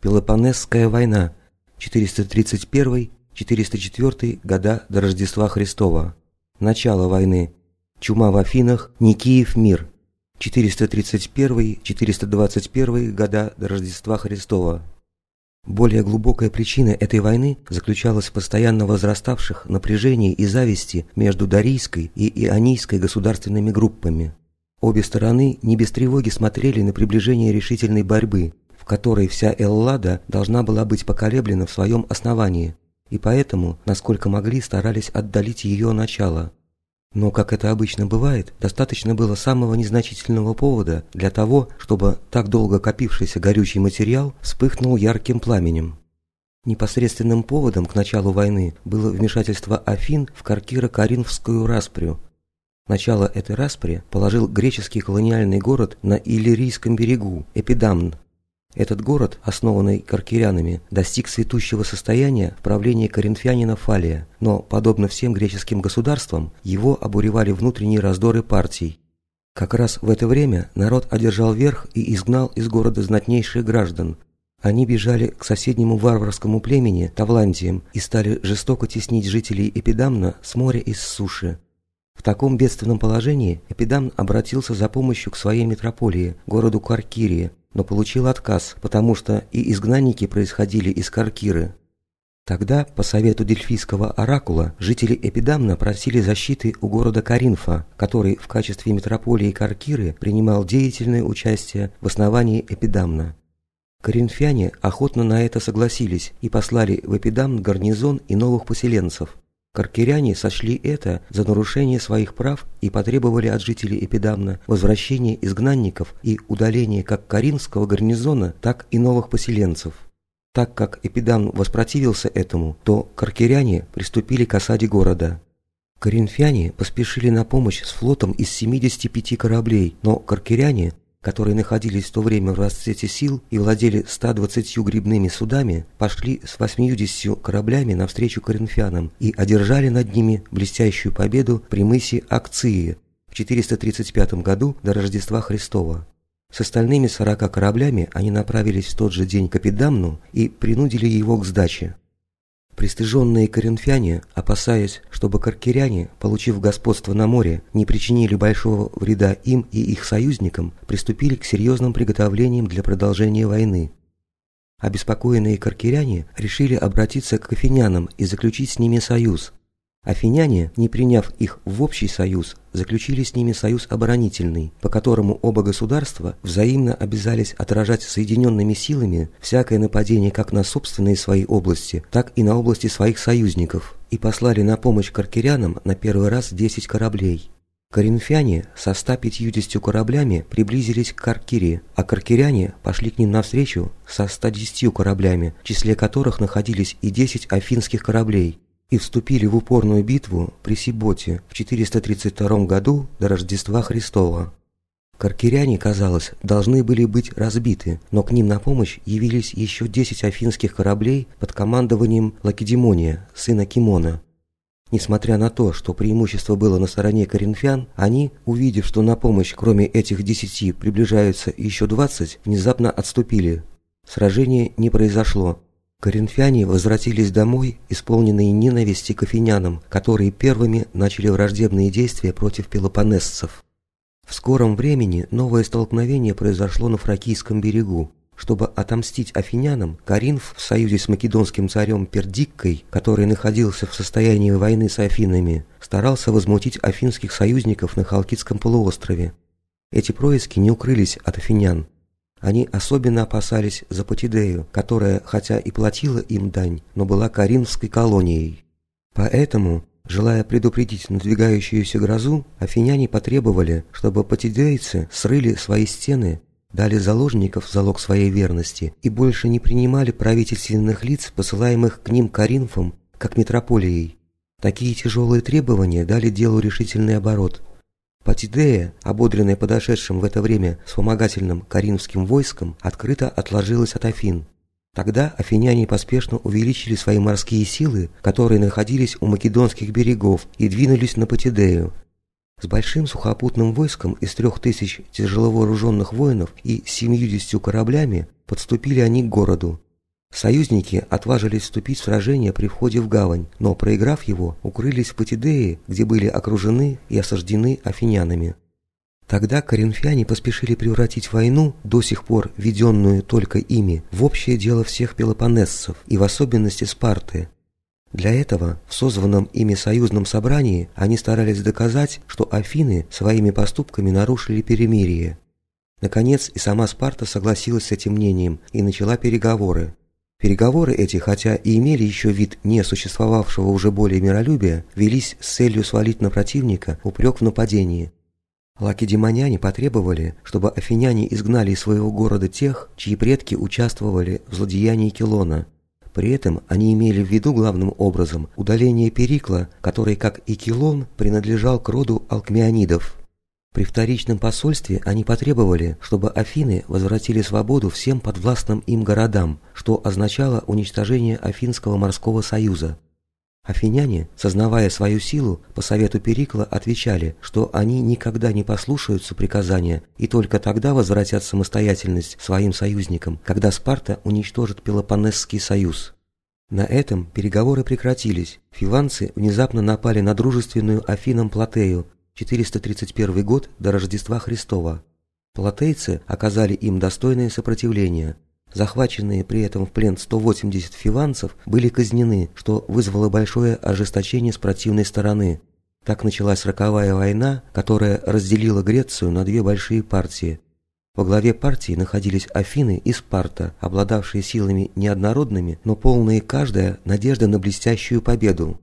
Пелопонесская война 431-404 года до Рождества Христова. Начало войны. Чума в Афинах, Никиев мир 431-421 года до Рождества Христова. Более глубокая причина этой войны заключалась в постоянно возраставших напряжении и зависти между Дарийской и Ионийской государственными группами. Обе стороны не без тревоги смотрели на приближение решительной борьбы, которой вся Эллада должна была быть поколеблена в своем основании, и поэтому, насколько могли, старались отдалить ее начало. Но, как это обычно бывает, достаточно было самого незначительного повода для того, чтобы так долго копившийся горючий материал вспыхнул ярким пламенем. Непосредственным поводом к началу войны было вмешательство Афин в Каркиро-Каринфскую распрю, Начало этой распри положил греческий колониальный город на Иллирийском берегу, Эпидамн. Этот город, основанный каркирянами, достиг цветущего состояния в правлении коринфянина Фалия, но, подобно всем греческим государствам, его обуревали внутренние раздоры партий. Как раз в это время народ одержал верх и изгнал из города знатнейших граждан. Они бежали к соседнему варварскому племени Тавлантиям и стали жестоко теснить жителей Эпидамна с моря и с суши. В таком бедственном положении Эпидам обратился за помощью к своей метрополии, городу Каркирии, но получил отказ, потому что и изгнанники происходили из Каркиры. Тогда, по совету дельфийского оракула, жители Эпидамна просили защиты у города Каринфа, который в качестве метрополии Каркиры принимал деятельное участие в основании Эпидамна. Коринфяне охотно на это согласились и послали в Эпидамн гарнизон и новых поселенцев. Каркиряне сочли это за нарушение своих прав и потребовали от жителей Эпидамна возвращения изгнанников и удаления как Каринского гарнизона, так и новых поселенцев. Так как Эпидамн воспротивился этому, то каркиряне приступили к осаде города. Коринфяне поспешили на помощь с флотом из 75 кораблей, но каркиряне которые находились в то время в расцвете сил и владели 120 грибными судами, пошли с 80 кораблями навстречу коринфянам и одержали над ними блестящую победу при мысе Акции в 435 году до Рождества Христова. С остальными 40 кораблями они направились в тот же день к Эпидамну и принудили его к сдаче. Пристыженные коринфяне, опасаясь, чтобы каркиряне, получив господство на море, не причинили большого вреда им и их союзникам, приступили к серьезным приготовлениям для продолжения войны. Обеспокоенные каркиряне решили обратиться к афинянам и заключить с ними союз, Афиняне, не приняв их в общий союз, заключили с ними союз оборонительный, по которому оба государства взаимно обязались отражать соединенными силами всякое нападение как на собственные свои области, так и на области своих союзников, и послали на помощь каркирянам на первый раз 10 кораблей. Коринфяне со 150 кораблями приблизились к Каркире, а каркиряне пошли к ним навстречу со 110 кораблями, в числе которых находились и 10 афинских кораблей, и вступили в упорную битву при Сиботе в 432 году до Рождества Христова. Каркиряне, казалось, должны были быть разбиты, но к ним на помощь явились еще 10 афинских кораблей под командованием Лакедемония, сына Кимона. Несмотря на то, что преимущество было на стороне коринфян, они, увидев, что на помощь кроме этих десяти приближаются еще двадцать, внезапно отступили. Сражение не произошло, Коринфяне возвратились домой, исполненные ненависти к афинянам, которые первыми начали враждебные действия против пелопонесцев. В скором времени новое столкновение произошло на Фракийском берегу. Чтобы отомстить афинянам, Каринф в союзе с македонским царем Пердиккой, который находился в состоянии войны с Афинами, старался возмутить афинских союзников на Халкидском полуострове. Эти происки не укрылись от афинян. Они особенно опасались за Патидею, которая, хотя и платила им дань, но была Каринфской колонией. Поэтому, желая предупредить надвигающуюся грозу, афиняне потребовали, чтобы патидейцы срыли свои стены, дали заложников в залог своей верности и больше не принимали правительственных лиц, посылаемых к ним Каринфом, как метрополией. Такие тяжелые требования дали делу решительный оборот – Патидея, ободренная подошедшим в это время вспомогательным коринфским войском, открыто отложилась от Афин. Тогда афиняне поспешно увеличили свои морские силы, которые находились у македонских берегов, и двинулись на Патидею. С большим сухопутным войском из трех тысяч тяжеловооруженных воинов и семьюдесятью кораблями подступили они к городу. Союзники отважились вступить в сражение при входе в гавань, но, проиграв его, укрылись в Патидее, где были окружены и осаждены афинянами. Тогда коринфяне поспешили превратить войну, до сих пор веденную только ими, в общее дело всех пелопонессов и в особенности Спарты. Для этого в созванном ими союзном собрании они старались доказать, что Афины своими поступками нарушили перемирие. Наконец и сама Спарта согласилась с этим мнением и начала переговоры. Переговоры эти, хотя и имели еще вид не существовавшего уже более миролюбия, велись с целью свалить на противника упрек в нападении. Лакедемоняне потребовали, чтобы афиняне изгнали из своего города тех, чьи предки участвовали в злодеянии Келона. При этом они имели в виду главным образом удаление Перикла, который, как и Келон, принадлежал к роду алкмеонидов. При вторичном посольстве они потребовали, чтобы Афины возвратили свободу всем подвластным им городам, что означало уничтожение Афинского морского союза. Афиняне, сознавая свою силу, по совету Перикла отвечали, что они никогда не послушаются приказания и только тогда возвратят самостоятельность своим союзникам, когда Спарта уничтожит Пелопоннесский союз. На этом переговоры прекратились. Фиванцы внезапно напали на дружественную Афинам Платею, 431 год до Рождества Христова. Платейцы оказали им достойное сопротивление. Захваченные при этом в плен 180 фиванцев были казнены, что вызвало большое ожесточение с противной стороны. Так началась роковая война, которая разделила Грецию на две большие партии. Во главе партии находились Афины и Спарта, обладавшие силами неоднородными, но полные каждая надежда на блестящую победу.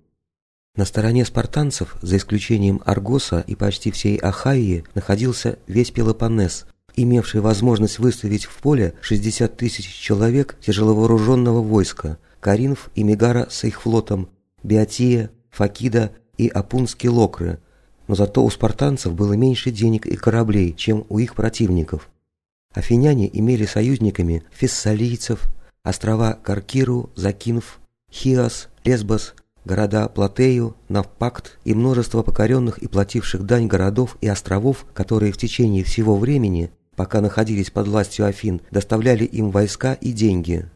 На стороне спартанцев, за исключением Аргоса и почти всей Ахайи, находился весь Пелопоннес, имевший возможность выставить в поле 60 тысяч человек тяжеловооруженного войска, Каринф и Мегара с их флотом, Биотия, Факида и Апунские Локры, но зато у спартанцев было меньше денег и кораблей, чем у их противников. Афиняне имели союзниками фессалийцев, острова Каркиру, Закинф, Хиас, Лесбос, города Платею, Навпакт и множество покоренных и плативших дань городов и островов, которые в течение всего времени, пока находились под властью Афин, доставляли им войска и деньги.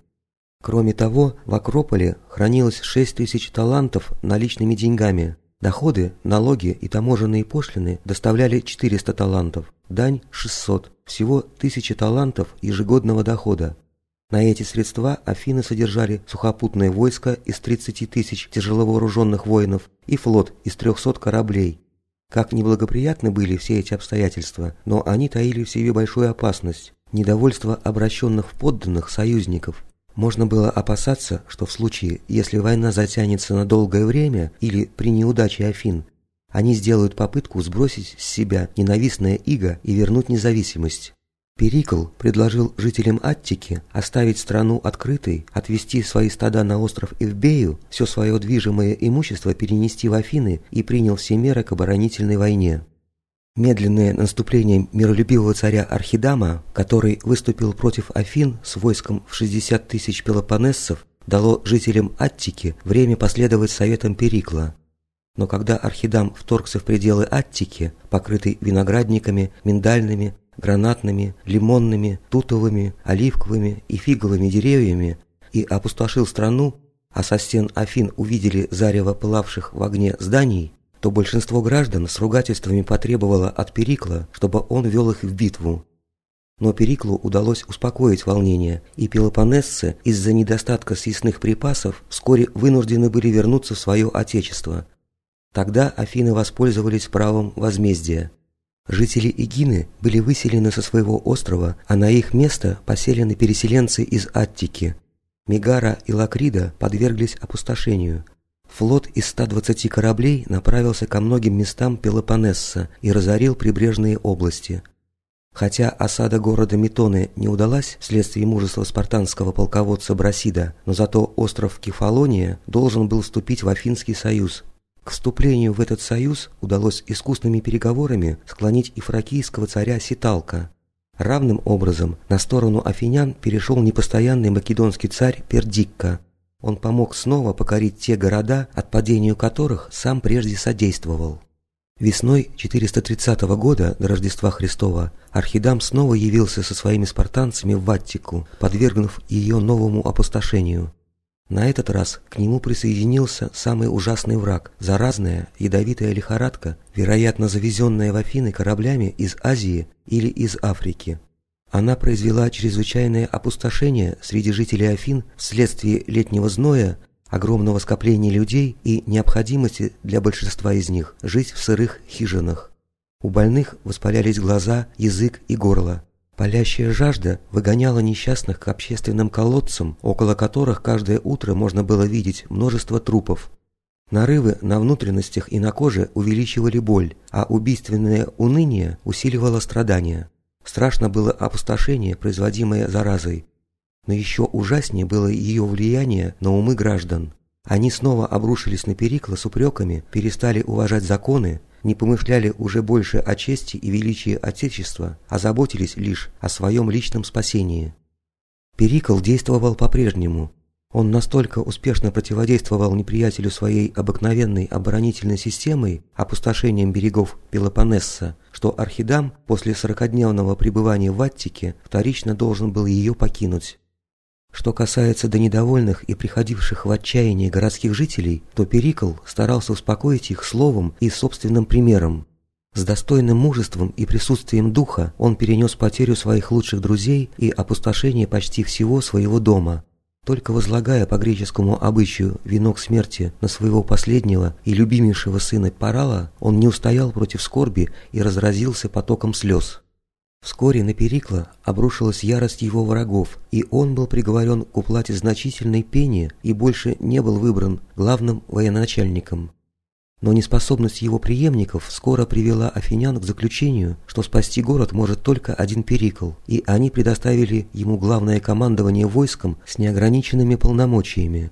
Кроме того, в Акрополе хранилось 6 тысяч талантов наличными деньгами. Доходы, налоги и таможенные пошлины доставляли 400 талантов, дань – 600, всего 1000 талантов ежегодного дохода. На эти средства Афины содержали сухопутное войско из 30 тысяч тяжеловооруженных воинов и флот из 300 кораблей. Как неблагоприятны были все эти обстоятельства, но они таили в себе большую опасность, недовольство обращенных в подданных союзников. Можно было опасаться, что в случае, если война затянется на долгое время или при неудаче Афин, они сделают попытку сбросить с себя ненавистное иго и вернуть независимость. Перикл предложил жителям Аттики оставить страну открытой, отвести свои стада на остров Эвбею, все свое движимое имущество перенести в Афины и принял все меры к оборонительной войне. Медленное наступление миролюбивого царя Архидама, который выступил против Афин с войском в 60 тысяч пелопонессов, дало жителям Аттики время последовать советам Перикла. Но когда Архидам вторгся в пределы Аттики, покрытый виноградниками, миндальными, гранатными, лимонными, тутовыми, оливковыми и фиговыми деревьями и опустошил страну, а со стен Афин увидели зарево пылавших в огне зданий, то большинство граждан с ругательствами потребовало от Перикла, чтобы он вел их в битву. Но Периклу удалось успокоить волнение, и пелопонесцы из-за недостатка съестных припасов вскоре вынуждены были вернуться в свое отечество. Тогда Афины воспользовались правом возмездия. Жители Игины были выселены со своего острова, а на их место поселены переселенцы из Аттики. Мегара и Лакрида подверглись опустошению. Флот из 120 кораблей направился ко многим местам Пелопоннеса и разорил прибрежные области. Хотя осада города Метоны не удалась вследствие мужества спартанского полководца Брасида, но зато остров Кефалония должен был вступить в Афинский союз, к вступлению в этот союз удалось искусными переговорами склонить и фракийского царя Ситалка. Равным образом на сторону афинян перешел непостоянный македонский царь Пердикка. Он помог снова покорить те города, от падению которых сам прежде содействовал. Весной 430 года до Рождества Христова Архидам снова явился со своими спартанцами в Ваттику, подвергнув ее новому опустошению. На этот раз к нему присоединился самый ужасный враг – заразная, ядовитая лихорадка, вероятно завезенная в Афины кораблями из Азии или из Африки. Она произвела чрезвычайное опустошение среди жителей Афин вследствие летнего зноя, огромного скопления людей и необходимости для большинства из них жить в сырых хижинах. У больных воспалялись глаза, язык и горло. Палящая жажда выгоняла несчастных к общественным колодцам, около которых каждое утро можно было видеть множество трупов. Нарывы на внутренностях и на коже увеличивали боль, а убийственное уныние усиливало страдания. Страшно было опустошение, производимое заразой, но еще ужаснее было ее влияние на умы граждан. Они снова обрушились на Перикла с упреками, перестали уважать законы, не помышляли уже больше о чести и величии Отечества, а заботились лишь о своем личном спасении. Перикл действовал по-прежнему. Он настолько успешно противодействовал неприятелю своей обыкновенной оборонительной системой, опустошением берегов Пелопоннеса, что Архидам после сорокодневного пребывания в Аттике вторично должен был ее покинуть. Что касается до недовольных и приходивших в отчаяние городских жителей, то Перикл старался успокоить их словом и собственным примером. С достойным мужеством и присутствием духа он перенес потерю своих лучших друзей и опустошение почти всего своего дома. Только возлагая по греческому обычаю венок смерти на своего последнего и любимейшего сына Парала, он не устоял против скорби и разразился потоком слез. Вскоре на Перикла обрушилась ярость его врагов, и он был приговорен к уплате значительной пени и больше не был выбран главным военачальником. Но неспособность его преемников скоро привела афинян к заключению, что спасти город может только один Перикл, и они предоставили ему главное командование войском с неограниченными полномочиями.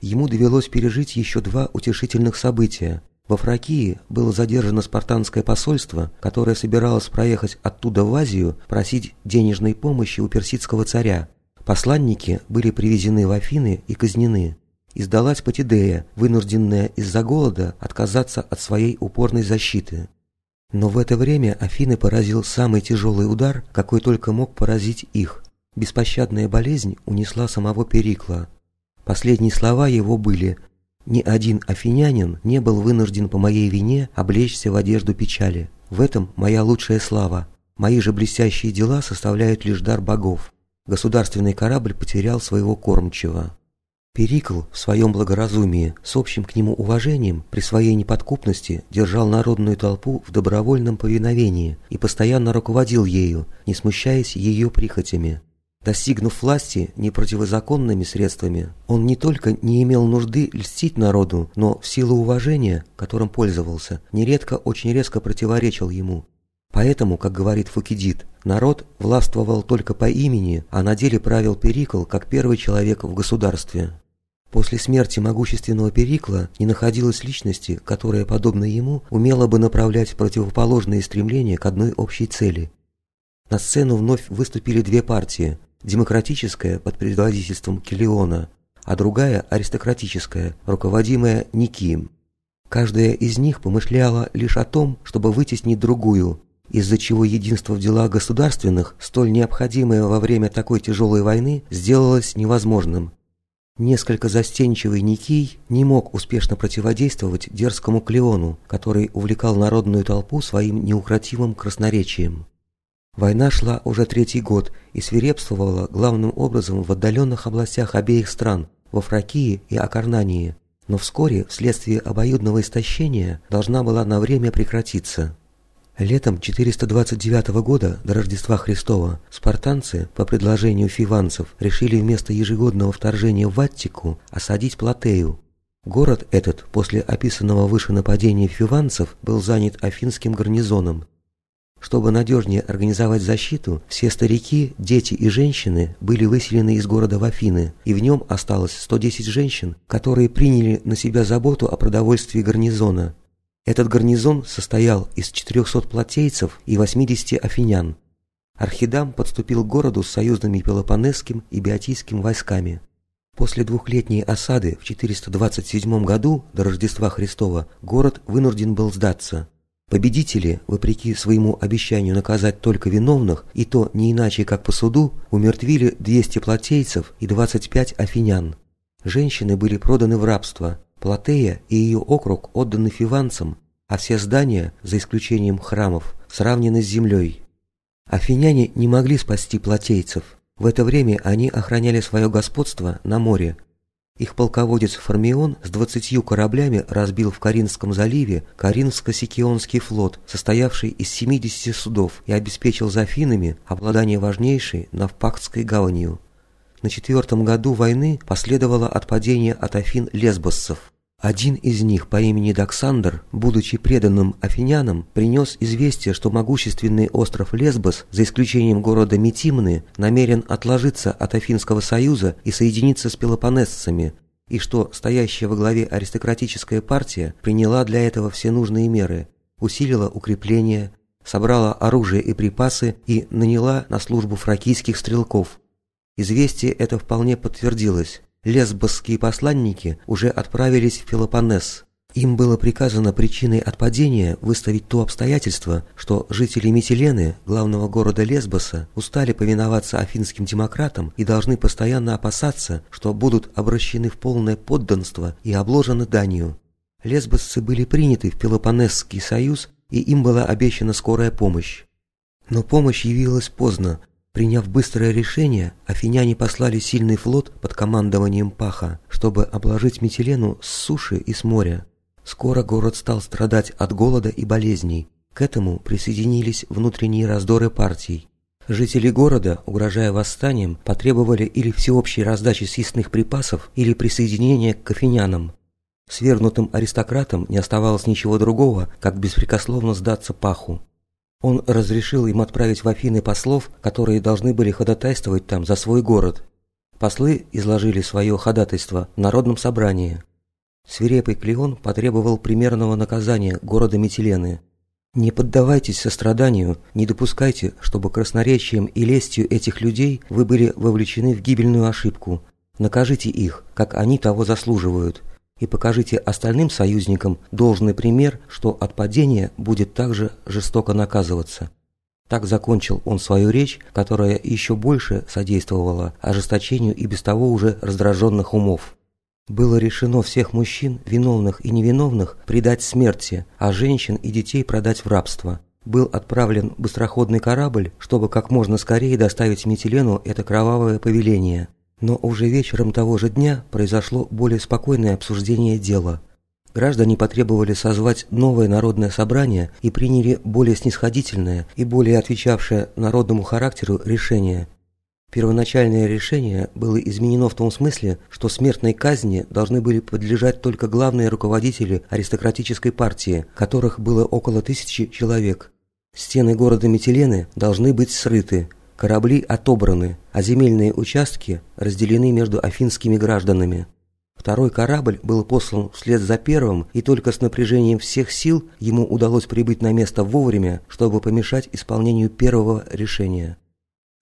Ему довелось пережить еще два утешительных события, во Фракии было задержано спартанское посольство, которое собиралось проехать оттуда в Азию просить денежной помощи у персидского царя. Посланники были привезены в Афины и казнены. Издалась Патидея, вынужденная из-за голода отказаться от своей упорной защиты. Но в это время Афины поразил самый тяжелый удар, какой только мог поразить их. Беспощадная болезнь унесла самого Перикла. Последние слова его были ни один афинянин не был вынужден по моей вине облечься в одежду печали. В этом моя лучшая слава. Мои же блестящие дела составляют лишь дар богов. Государственный корабль потерял своего кормчего. Перикл в своем благоразумии, с общим к нему уважением, при своей неподкупности держал народную толпу в добровольном повиновении и постоянно руководил ею, не смущаясь ее прихотями. Достигнув власти непротивозаконными средствами, он не только не имел нужды льстить народу, но в силу уважения, которым пользовался, нередко очень резко противоречил ему. Поэтому, как говорит Фукидид, народ властвовал только по имени, а на деле правил Перикл как первый человек в государстве. После смерти могущественного Перикла не находилось личности, которая, подобно ему, умела бы направлять противоположные стремления к одной общей цели. На сцену вновь выступили две партии демократическая под предводительством Килиона, а другая аристократическая, руководимая Никием. Каждая из них помышляла лишь о том, чтобы вытеснить другую, из-за чего единство в делах государственных, столь необходимое во время такой тяжелой войны, сделалось невозможным. Несколько застенчивый Никий не мог успешно противодействовать дерзкому Клеону, который увлекал народную толпу своим неукротимым красноречием. Война шла уже третий год и свирепствовала главным образом в отдаленных областях обеих стран, во Фракии и Акарнании, но вскоре, вследствие обоюдного истощения, должна была на время прекратиться. Летом 429 года до Рождества Христова спартанцы, по предложению фиванцев, решили вместо ежегодного вторжения в Аттику осадить Платею. Город этот после описанного выше нападения фиванцев был занят афинским гарнизоном, чтобы надежнее организовать защиту, все старики, дети и женщины были выселены из города в Афины, и в нем осталось 110 женщин, которые приняли на себя заботу о продовольствии гарнизона. Этот гарнизон состоял из 400 платейцев и 80 афинян. Архидам подступил к городу с союзными Пелопонесским и Биотийским войсками. После двухлетней осады в 427 году до Рождества Христова город вынужден был сдаться – Победители, вопреки своему обещанию наказать только виновных, и то не иначе как по суду, умертвили 200 платейцев и 25 афинян. Женщины были проданы в рабство, Платея и ее округ отданы фиванцам, а все здания, за исключением храмов, сравнены с землей. Афиняне не могли спасти платейцев. В это время они охраняли свое господство на море, их полководец Формион с двадцатью кораблями разбил в Каринском заливе Каринско-Сикионский флот, состоявший из 70 судов, и обеспечил за Афинами обладание важнейшей Навпактской гаванью. На четвертом году войны последовало отпадение от Афин лесбоссов. Один из них по имени Доксандр, будучи преданным афинянам, принес известие, что могущественный остров Лесбос, за исключением города Метимны, намерен отложиться от Афинского союза и соединиться с пелопонесцами, и что стоящая во главе аристократическая партия приняла для этого все нужные меры, усилила укрепления, собрала оружие и припасы и наняла на службу фракийских стрелков. Известие это вполне подтвердилось. Лесбосские посланники уже отправились в Пелопоннес. Им было приказано причиной отпадения выставить то обстоятельство, что жители Митилены, главного города Лесбоса, устали повиноваться афинским демократам и должны постоянно опасаться, что будут обращены в полное подданство и обложены данью. Лесбосцы были приняты в Пелопонесский союз, и им была обещана скорая помощь. Но помощь явилась поздно, Приняв быстрое решение, афиняне послали сильный флот под командованием Паха, чтобы обложить Метилену с суши и с моря. Скоро город стал страдать от голода и болезней. К этому присоединились внутренние раздоры партий. Жители города, угрожая восстанием, потребовали или всеобщей раздачи съестных припасов, или присоединения к афинянам. Свергнутым аристократам не оставалось ничего другого, как беспрекословно сдаться Паху. Он разрешил им отправить в Афины послов, которые должны были ходатайствовать там за свой город. Послы изложили свое ходатайство в народном собрании. Свирепый Клеон потребовал примерного наказания города Метилены. Не поддавайтесь состраданию, не допускайте, чтобы красноречием и лестью этих людей вы были вовлечены в гибельную ошибку. Накажите их, как они того заслуживают, и покажите остальным союзникам должный пример, что от падения будет также жестоко наказываться. Так закончил он свою речь, которая еще больше содействовала ожесточению и без того уже раздраженных умов. Было решено всех мужчин, виновных и невиновных, предать смерти, а женщин и детей продать в рабство. Был отправлен быстроходный корабль, чтобы как можно скорее доставить Метилену это кровавое повеление. Но уже вечером того же дня произошло более спокойное обсуждение дела. Граждане потребовали созвать новое народное собрание и приняли более снисходительное и более отвечавшее народному характеру решение. Первоначальное решение было изменено в том смысле, что смертной казни должны были подлежать только главные руководители аристократической партии, которых было около тысячи человек. Стены города Метилены должны быть срыты, Корабли отобраны, а земельные участки разделены между афинскими гражданами. Второй корабль был послан вслед за первым, и только с напряжением всех сил ему удалось прибыть на место вовремя, чтобы помешать исполнению первого решения.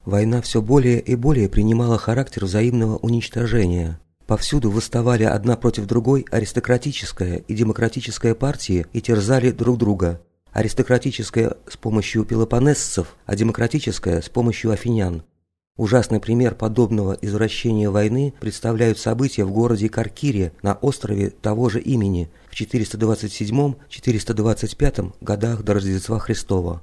Война все более и более принимала характер взаимного уничтожения. Повсюду выставали одна против другой аристократическая и демократическая партии и терзали друг друга аристократическое с помощью пелопонесцев, а демократическое с помощью афинян. Ужасный пример подобного извращения войны представляют события в городе Каркире на острове того же имени в 427-425 годах до Рождества Христова.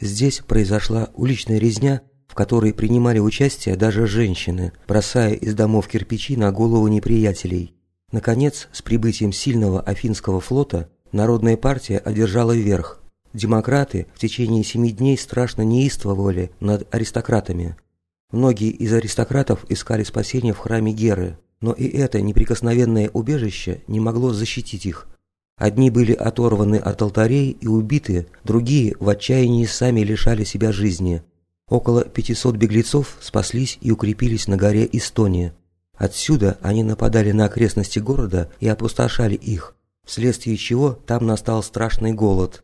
Здесь произошла уличная резня, в которой принимали участие даже женщины, бросая из домов кирпичи на голову неприятелей. Наконец, с прибытием сильного афинского флота, Народная партия одержала верх – Демократы в течение семи дней страшно неистовывали над аристократами. Многие из аристократов искали спасения в храме Геры, но и это неприкосновенное убежище не могло защитить их. Одни были оторваны от алтарей и убиты, другие в отчаянии сами лишали себя жизни. Около 500 беглецов спаслись и укрепились на горе Эстония. Отсюда они нападали на окрестности города и опустошали их, вследствие чего там настал страшный голод.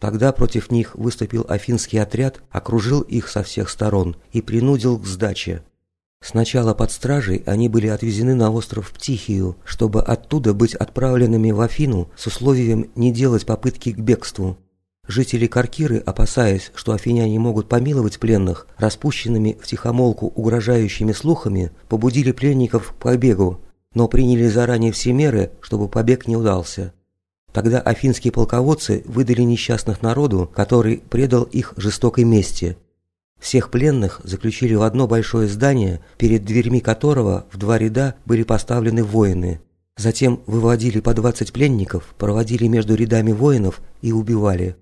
Тогда против них выступил афинский отряд, окружил их со всех сторон и принудил к сдаче. Сначала под стражей они были отвезены на остров Птихию, чтобы оттуда быть отправленными в Афину с условием не делать попытки к бегству. Жители Каркиры, опасаясь, что афиняне могут помиловать пленных, распущенными в тихомолку угрожающими слухами, побудили пленников к побегу, но приняли заранее все меры, чтобы побег не удался. Тогда афинские полководцы выдали несчастных народу, который предал их жестокой мести. Всех пленных заключили в одно большое здание, перед дверьми которого в два ряда были поставлены воины. Затем выводили по 20 пленников, проводили между рядами воинов и убивали.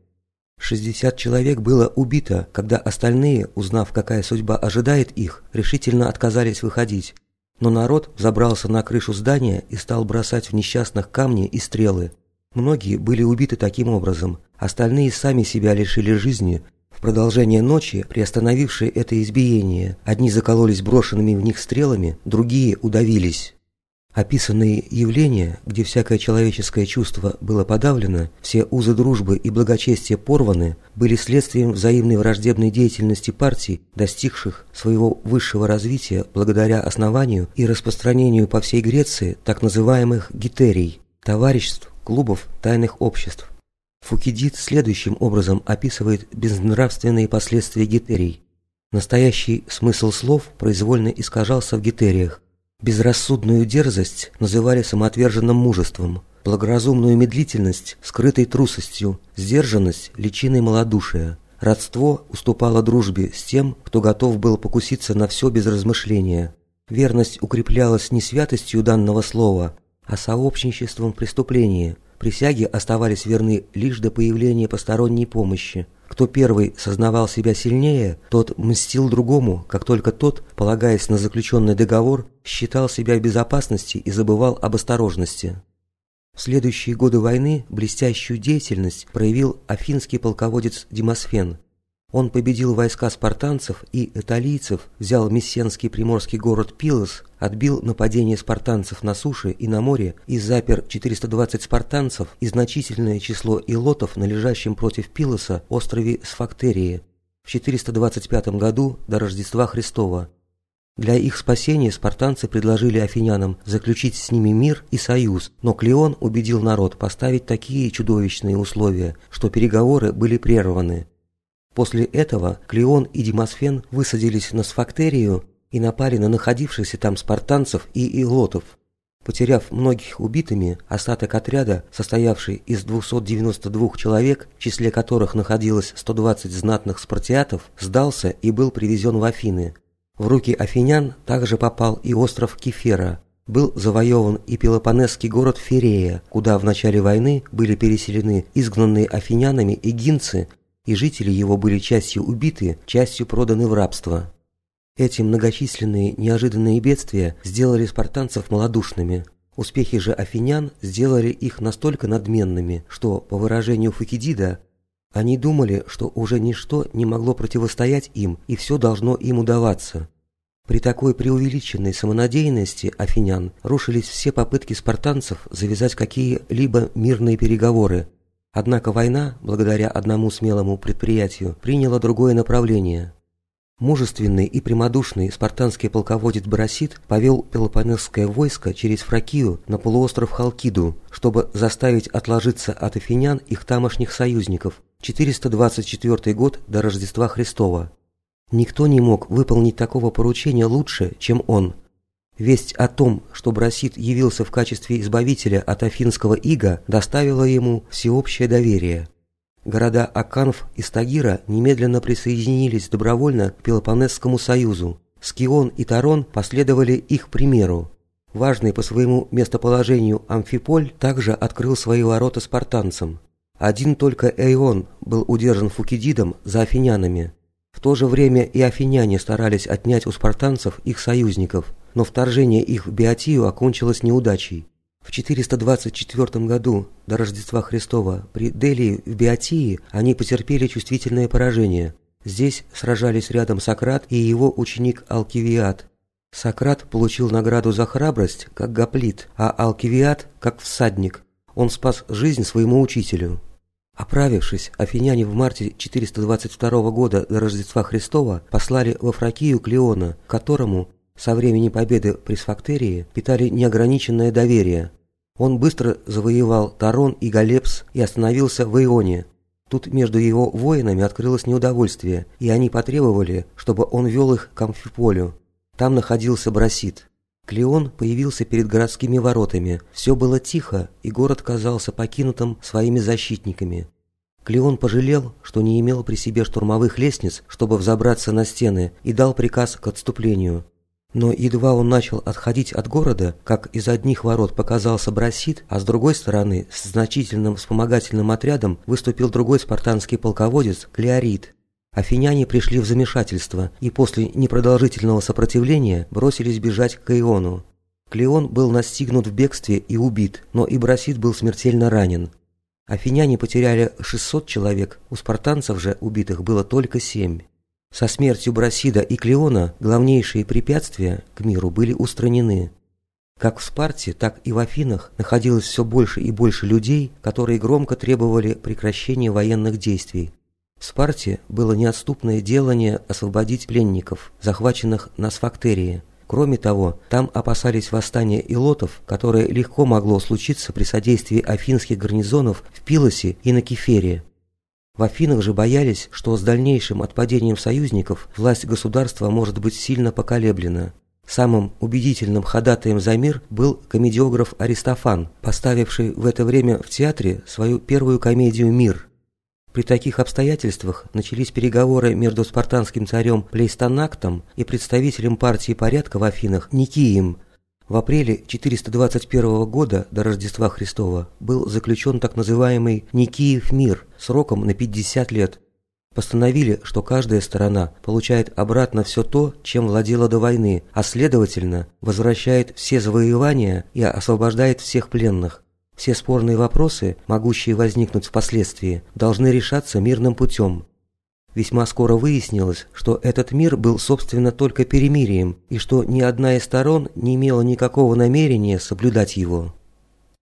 60 человек было убито, когда остальные, узнав, какая судьба ожидает их, решительно отказались выходить. Но народ забрался на крышу здания и стал бросать в несчастных камни и стрелы. Многие были убиты таким образом, остальные сами себя лишили жизни. В продолжение ночи, приостановившие это избиение, одни закололись брошенными в них стрелами, другие удавились. Описанные явления, где всякое человеческое чувство было подавлено, все узы дружбы и благочестия порваны, были следствием взаимной враждебной деятельности партий, достигших своего высшего развития благодаря основанию и распространению по всей Греции так называемых гетерий – товариществ, клубов, тайных обществ. Фукидид следующим образом описывает безнравственные последствия гетерий. Настоящий смысл слов произвольно искажался в гетериях, Безрассудную дерзость называли самоотверженным мужеством, благоразумную медлительность – скрытой трусостью, сдержанность – личиной малодушия. Родство уступало дружбе с тем, кто готов был покуситься на все без размышления. Верность укреплялась не святостью данного слова, а сообщничеством в преступлении. Присяги оставались верны лишь до появления посторонней помощи – кто первый сознавал себя сильнее, тот мстил другому, как только тот, полагаясь на заключенный договор, считал себя в безопасности и забывал об осторожности. В следующие годы войны блестящую деятельность проявил афинский полководец Демосфен, он победил войска спартанцев и италийцев, взял мессенский приморский город Пилос, отбил нападение спартанцев на суше и на море и запер 420 спартанцев и значительное число илотов на лежащем против Пилоса острове Сфактерии в 425 году до Рождества Христова. Для их спасения спартанцы предложили афинянам заключить с ними мир и союз, но Клеон убедил народ поставить такие чудовищные условия, что переговоры были прерваны. После этого Клеон и Демосфен высадились на Сфактерию и напали на находившихся там спартанцев и илотов. Потеряв многих убитыми, остаток отряда, состоявший из 292 человек, в числе которых находилось 120 знатных спартиатов, сдался и был привезен в Афины. В руки афинян также попал и остров Кефера. Был завоеван и пелопонесский город Ферея, куда в начале войны были переселены изгнанные афинянами эгинцы и жители его были частью убиты, частью проданы в рабство. Эти многочисленные неожиданные бедствия сделали спартанцев малодушными. Успехи же афинян сделали их настолько надменными, что, по выражению Фукидида, они думали, что уже ничто не могло противостоять им, и все должно им удаваться. При такой преувеличенной самонадеянности афинян рушились все попытки спартанцев завязать какие-либо мирные переговоры, Однако война, благодаря одному смелому предприятию, приняла другое направление. Мужественный и прямодушный спартанский полководец Барасит повел Пелопонесское войско через Фракию на полуостров Халкиду, чтобы заставить отложиться от афинян их тамошних союзников. 424 год до Рождества Христова. Никто не мог выполнить такого поручения лучше, чем он – Весть о том, что Брасит явился в качестве избавителя от афинского ига, доставила ему всеобщее доверие. Города Аканф и Стагира немедленно присоединились добровольно к Пелопонесскому союзу. Скион и Тарон последовали их примеру. Важный по своему местоположению Амфиполь также открыл свои ворота спартанцам. Один только Эйон был удержан Фукидидом за афинянами. В то же время и афиняне старались отнять у спартанцев их союзников, но вторжение их в Биотию окончилось неудачей. В 424 году до Рождества Христова при Делии в Биотии они потерпели чувствительное поражение. Здесь сражались рядом Сократ и его ученик Алкивиад. Сократ получил награду за храбрость, как гоплит, а Алкивиад – как всадник. Он спас жизнь своему учителю. Оправившись, афиняне в марте 422 года до Рождества Христова послали во Фракию Клеона, которому со времени победы при Сфактерии питали неограниченное доверие. Он быстро завоевал Тарон и Галепс и остановился в Ионе. Тут между его воинами открылось неудовольствие, и они потребовали, чтобы он вел их к Амфиполю. Там находился Брасит. Клеон появился перед городскими воротами. Все было тихо, и город казался покинутым своими защитниками. Клеон пожалел, что не имел при себе штурмовых лестниц, чтобы взобраться на стены, и дал приказ к отступлению. Но едва он начал отходить от города, как из одних ворот показался Брасит, а с другой стороны, с значительным вспомогательным отрядом выступил другой спартанский полководец Клеорид. Афиняне пришли в замешательство и после непродолжительного сопротивления бросились бежать к Иону. Клеон был настигнут в бегстве и убит, но и Брасит был смертельно ранен. Афиняне потеряли 600 человек, у спартанцев же убитых было только 7. Со смертью Брасида и Клеона главнейшие препятствия к миру были устранены. Как в Спарте, так и в Афинах находилось все больше и больше людей, которые громко требовали прекращения военных действий. В Спарте было неотступное делание освободить пленников, захваченных на Сфактерии. Кроме того, там опасались восстания илотов, которое легко могло случиться при содействии афинских гарнизонов в Пилосе и на Кефере. В Афинах же боялись, что с дальнейшим отпадением союзников власть государства может быть сильно поколеблена. Самым убедительным ходатаем за мир был комедиограф Аристофан, поставивший в это время в театре свою первую комедию «Мир». При таких обстоятельствах начались переговоры между спартанским царем Плейстонактом и представителем партии порядка в Афинах Никием, в апреле 421 года до Рождества Христова был заключен так называемый Никиев мир сроком на 50 лет. Постановили, что каждая сторона получает обратно все то, чем владела до войны, а следовательно возвращает все завоевания и освобождает всех пленных. Все спорные вопросы, могущие возникнуть впоследствии, должны решаться мирным путем. Весьма скоро выяснилось, что этот мир был собственно только перемирием, и что ни одна из сторон не имела никакого намерения соблюдать его.